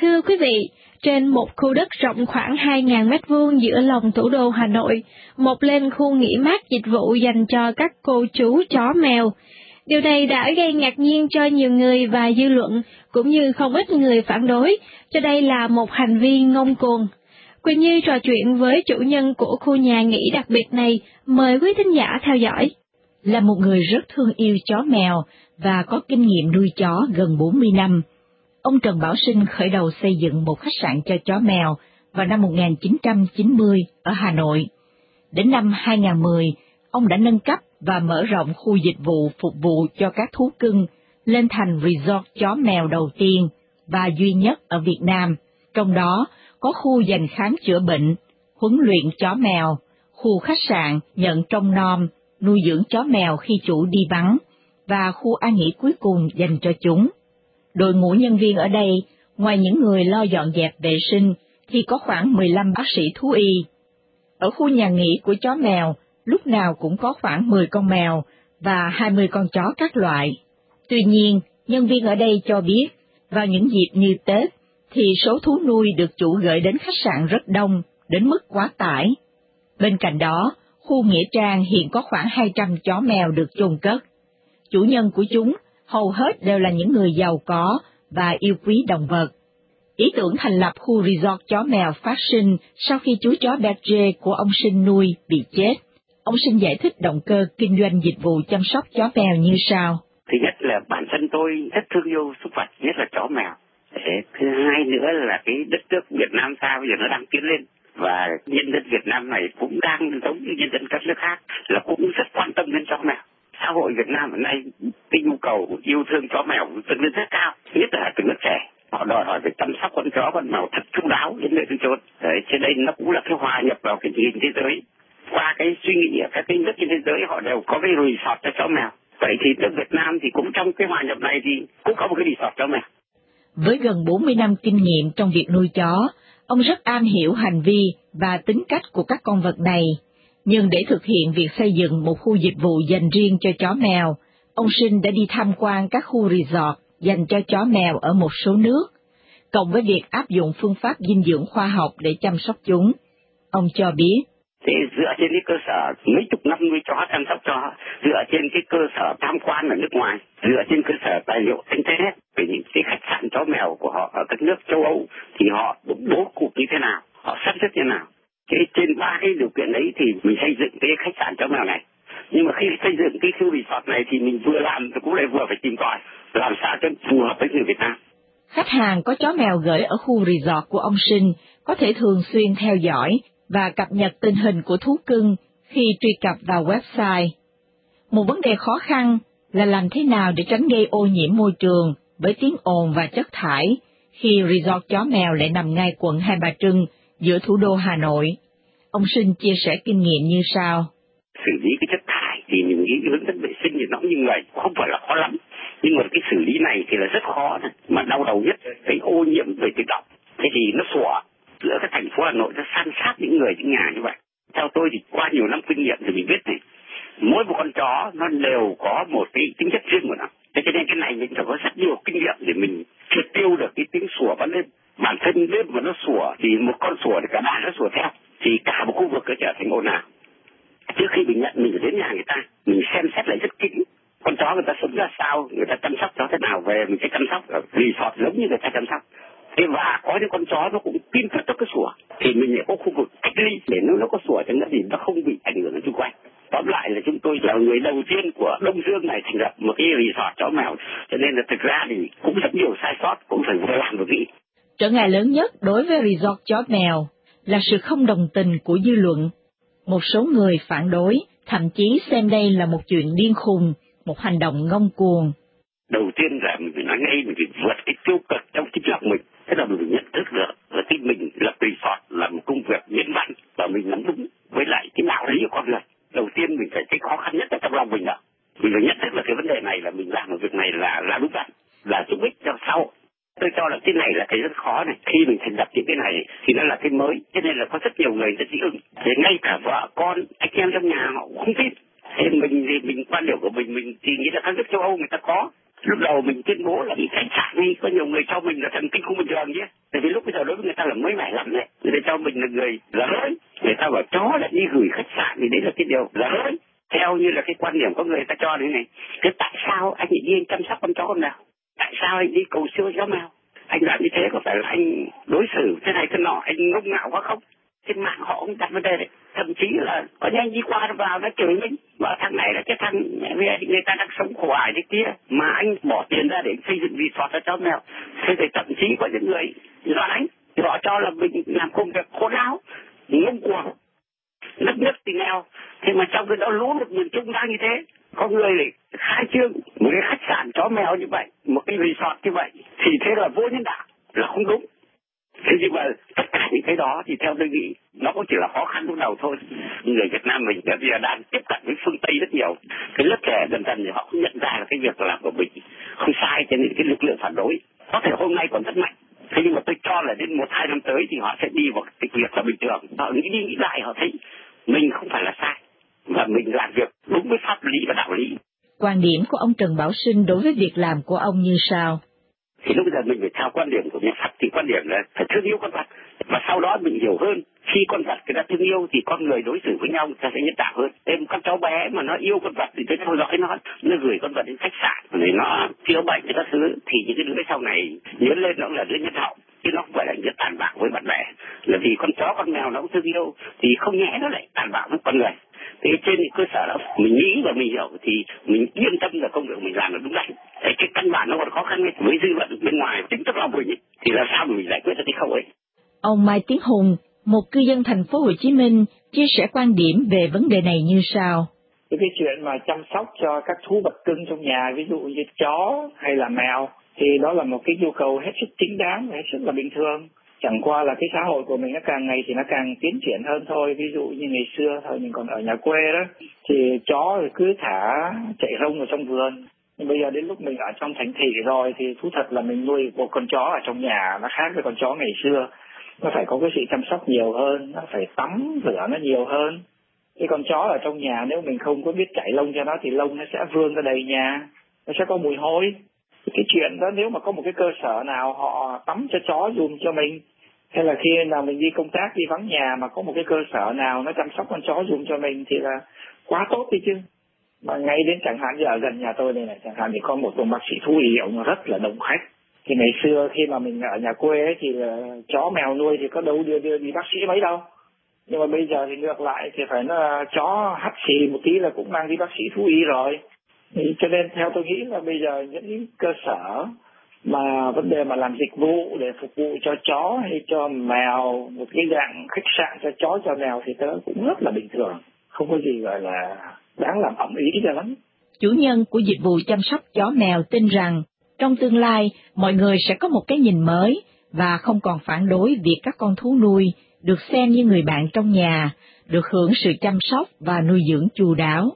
Thưa quý vị, trên một khu đất rộng khoảng 2.000 mét vuông giữa lòng thủ đô Hà Nội, một lên khu nghỉ mát dịch vụ dành cho các cô chú chó mèo. Điều này đã gây ngạc nhiên cho nhiều người và dư luận, cũng như không ít người phản đối, cho đây là một hành vi ngông cuồng. Quỳnh Như trò chuyện với chủ nhân của khu nhà nghỉ đặc biệt này, mời quý thính giả theo dõi. Là một người rất thương yêu chó mèo và có kinh nghiệm nuôi chó gần 40 năm, ông Trần Bảo Sinh khởi đầu xây dựng một khách sạn cho chó mèo vào năm 1990 ở Hà Nội. Đến năm 2010, ông đã nâng cấp và mở rộng khu dịch vụ phục vụ cho các thú cưng lên thành resort chó mèo đầu tiên và duy nhất ở Việt Nam, trong đó có khu dành khám chữa bệnh, huấn luyện chó mèo, khu khách sạn nhận trông nom, nuôi dưỡng chó mèo khi chủ đi vắng, và khu an nghỉ cuối cùng dành cho chúng. Đội ngũ nhân viên ở đây, ngoài những người lo dọn dẹp vệ sinh, thì có khoảng 15 bác sĩ thú y. Ở khu nhà nghỉ của chó mèo, lúc nào cũng có khoảng 10 con mèo và 20 con chó các loại. Tuy nhiên, nhân viên ở đây cho biết, vào những dịp như Tết, thì số thú nuôi được chủ gửi đến khách sạn rất đông, đến mức quá tải. Bên cạnh đó, khu Nghĩa Trang hiện có khoảng 200 chó mèo được chôn cất. Chủ nhân của chúng hầu hết đều là những người giàu có và yêu quý động vật. Ý tưởng thành lập khu resort chó mèo phát sinh sau khi chú chó Berger của ông Sinh nuôi bị chết. Ông Sinh giải thích động cơ kinh doanh dịch vụ chăm sóc chó mèo như sau. Thứ nhất là bản thân tôi rất thương yêu súc vật, nhất là chó mèo. Thứ hai nữa là cái đất nước Việt Nam ta bây giờ nó đang tiến lên và nhân dân Việt Nam này cũng đang giống như nhân dân các nước khác là cũng rất quan tâm đến chó mèo xã hội Việt Nam hiện nay cái nhu cầu yêu thương chó mèo tương đối rất cao nhất là từ nước trẻ. Họ đòi hỏi phải chăm sóc con chó con mèo thật chu đáo đến nơi đến chốn. Đấy trên đây nó cũng là cái hòa nhập vào cái nhìn thế giới. Qua cái suy nghĩ ở các cái nước trên thế giới họ đều có cái resort cho chó mèo. Vậy thì nước Việt Nam thì cũng trong cái hòa nhập này thì cũng có một cái resort cho mèo. Với gần 40 năm kinh nghiệm trong việc nuôi chó, ông rất am hiểu hành vi và tính cách của các con vật này nhưng để thực hiện việc xây dựng một khu dịch vụ dành riêng cho chó mèo, ông Sinh đã đi tham quan các khu resort dành cho chó mèo ở một số nước, cộng với việc áp dụng phương pháp dinh dưỡng khoa học để chăm sóc chúng. Ông cho biết. Thế dựa trên cái cơ sở mấy chục năm nuôi chó chăm sóc chó, dựa trên cái cơ sở tham quan ở nước ngoài, dựa trên cơ sở tài liệu internet về những cái khách sạn chó mèo của họ ở các nước châu Âu thì họ bố cục như thế nào, họ sắp xếp như thế nào cái, trên ba cái điều kiện ấy thì mình xây dựng cái khách sạn chó mèo này nhưng mà khi xây dựng cái khu resort này thì mình vừa làm cũng lại vừa phải tìm tòi, làm sao cho phù hợp với người Việt Nam. Khách hàng có chó mèo gửi ở khu resort của ông Sinh có thể thường xuyên theo dõi và cập nhật tình hình của thú cưng khi truy cập vào website. Một vấn đề khó khăn là làm thế nào để tránh gây ô nhiễm môi trường với tiếng ồn và chất thải khi resort chó mèo lại nằm ngay quận Hai Bà Trưng giữa thủ đô Hà Nội. Ông Sinh chia sẻ kinh nghiệm như sau. Xử lý cái chất thải thì mình nghĩ cái hướng dẫn vệ sinh thì nó cũng như vậy, không phải là khó lắm. Nhưng mà cái xử lý này thì là rất khó, này. mà đau đầu nhất cái ô nhiễm về tiếng động. Thế thì nó sủa giữa cái thành phố Hà Nội nó san sát những người những nhà như vậy. Theo tôi thì qua nhiều năm kinh nghiệm thì mình biết này, mỗi một con chó nó đều có một cái tính chất riêng của nó. Thế cho nên cái này mình phải có rất nhiều kinh nghiệm để mình triệt tiêu được cái tiếng sủa bắn lên bản thân đêm mà nó sủa thì một con sủa thì cả đàn nó sủa theo thì cả một khu vực nó trở thành ồn ào. Trước khi mình nhận, mình đến nhà người ta, mình xem xét lại rất kỹ. Con chó người ta sống ra sao, người ta chăm sóc nó thế nào, về mình sẽ chăm sóc. Ở resort giống như người ta chăm sóc. Thế và có những con chó nó cũng tin cất cho cái sủa. Thì mình lại có khu vực cách ly để nó nó có sủa chẳng hạn thì nó không bị ảnh hưởng đến xung quanh. Tóm lại là chúng tôi là người đầu tiên của đông dương này thành lập một cái resort chó mèo. Cho nên là thực ra thì cũng rất nhiều sai sót, cũng phải vừa làm vừa nghĩ Trở ngại lớn nhất đối với resort chó mèo là sự không đồng tình của dư luận. Một số người phản đối, thậm chí xem đây là một chuyện điên khùng, một hành động ngông cuồng. Đầu tiên là mình phải nói ngay mình phải vượt cái tiêu cực trong chính lòng mình. Thế là mình nhận thức được là cái mình là resort là một công việc miễn mạnh và mình nắm đúng với lại cái đạo lý của con người. Đầu tiên mình phải cái khó khăn nhất ở trong lòng mình đó. Mình phải nhận thức là cái vấn đề này là mình làm một việc này là là đúng đắn, là giúp ích cho xã hội tôi cho thấy rất khó này khi mình thành lập những cái này thì nó là cái mới, cho nên là có rất nhiều người rất dị ứng thì ngay cả vợ con, anh em trong nhà họ cũng không tin thế mình thì mình, quan điểm của mình mình thì nghĩ là các nước châu âu người ta có lúc đầu mình tuyên bố là bị khách sạn đi, có nhiều người cho mình là thần kinh không bình thường nhé Tại vì lúc bây giờ đối với người ta là mới mẻ lắm đấy. Người ta cho mình là người là lớn, Người ta bảo chó lại đi gửi khách sạn thì đấy là cái điều là lớn Theo như là cái quan điểm có người ta cho đấy này. Thế tại sao anh đi anh chăm sóc con chó không nào? Tại sao anh đi cầu siêu chó mèo? Anh làm như thế có phải là anh đối xử thế này thế nọ, anh ngông ngạo quá không? trên mạng họ cũng đặt vấn đề đấy. Thậm chí là có nhanh đi qua vào nó chửi mình. Và thằng này là cái thằng người ta đang sống khổ ải thế kia. Mà anh bỏ tiền ra để xây dựng resort cho chó mèo. Thế thì thậm chí có những người do đánh họ cho là mình làm công việc khốn não ngông cuồng đất nước thì nghèo. Thế mà trong cái đó lũ lụt miền trung đang như thế, có người khai trương một cái khách sạn chó mèo như vậy, một cái resort như vậy, thì thế là vô nhân đạo là không đúng. Thế nhưng mà tất cả những cái đó thì theo tôi nghĩ, nó cũng chỉ là khó khăn lúc đầu thôi. Người Việt Nam mình bây giờ đang tiếp cận với phương Tây rất nhiều. Cái lớp trẻ dần dần thì họ cũng nhận ra là cái việc làm của mình không sai cho nên cái lực lượng phản đối. Có thể hôm nay còn rất mạnh. Thế nhưng mà tôi cho là đến một, hai năm tới thì họ sẽ đi vào cái việc là bình thường. Họ nghĩ đi nghĩ lại, họ thấy mình không phải là sai và mình làm việc đúng với pháp lý và đạo lý quan điểm của ông Trần Bảo Sinh đối với việc làm của ông như sau. Thì lúc bây giờ mình phải theo quan điểm của nhà Phật, thì quan điểm là phải thương yêu con vật và sau đó mình hiểu hơn, khi con vật người ta thương yêu thì con người đối xử với nhau người ta sẽ nhân đạo hơn. Em các cháu bé mà nó yêu con vật thì tôi theo dõi nó nó gửi con vật đến khách sạn, rồi nó chữa bệnh cho các thứ. Thì những cái đứa sau này nhớ lên nó là đứa nhân hậu, chứ nó không phải là đứa tàn bạo với bạn bè. Là vì con chó, con mèo nó cũng thương yêu, thì không nhẽ nó lại tàn bạo với con người thì trên cơ sở đó mình nghĩ và mình hiểu thì mình yên tâm là công việc mình làm là đúng đắn. Cái căn bản nó còn khó khăn ấy. với dư luận bên ngoài chính thức lòng mình ấy, thì làm sao mình giải quyết được cái khâu ấy? Ông Mai Tiến Hùng một cư dân thành phố Hồ Chí Minh chia sẻ quan điểm về vấn đề này như sau. Cái, cái chuyện mà chăm sóc cho các thú vật cưng trong nhà ví dụ như chó hay là mèo thì đó là một cái nhu cầu hết sức chính đáng hết sức là bình thường chẳng qua là cái xã hội của mình nó càng ngày thì nó càng tiến triển hơn thôi. Ví dụ như ngày xưa thôi, mình còn ở nhà quê đó, thì chó thì cứ thả chạy rông ở trong vườn. Nhưng bây giờ đến lúc mình ở trong thành thị rồi thì thú thật là mình nuôi một con chó ở trong nhà, nó khác với con chó ngày xưa. Nó phải có cái sự chăm sóc nhiều hơn, nó phải tắm rửa nó nhiều hơn. Cái con chó ở trong nhà nếu mình không có biết chảy lông cho nó thì lông nó sẽ vương ra đầy nhà, nó sẽ có mùi hôi cái chuyện đó nếu mà có một cái cơ sở nào họ tắm cho chó dùng cho mình hay là khi nào mình đi công tác đi vắng nhà mà có một cái cơ sở nào nó chăm sóc con chó dùng cho mình thì là quá tốt đi chứ. Mà ngay đến chẳng hạn như ở gần nhà tôi này này chẳng hạn thì có một ông bác sĩ thú y ông rất là đông khách. Thì ngày xưa khi mà mình ở nhà quê ấy, thì là chó mèo nuôi thì có đâu đưa đưa đi bác sĩ mấy đâu. Nhưng mà bây giờ thì ngược lại thì phải là chó hắt xì một tí là cũng mang đi bác sĩ thú y rồi. Ừ, cho nên theo tôi nghĩ là bây giờ những cơ sở mà vấn đề mà làm dịch vụ để phục vụ cho chó hay cho mèo, một cái dạng khách sạn cho chó, cho mèo thì tớ cũng rất là bình thường. Không có gì gọi là đáng làm ẩm ý cho lắm. Chủ nhân của dịch vụ chăm sóc chó mèo tin rằng, trong tương lai, mọi người sẽ có một cái nhìn mới và không còn phản đối việc các con thú nuôi được xem như người bạn trong nhà, được hưởng sự chăm sóc và nuôi dưỡng chu đáo.